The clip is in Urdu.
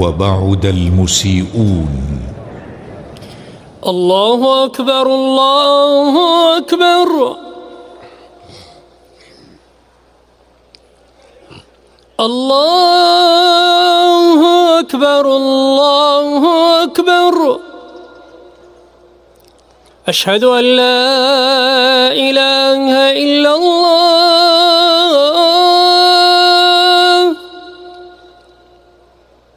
وبعد المسيئون. الله أكبر الله أكبر. الله أكبر الله أكبر. أشهد أن لا إله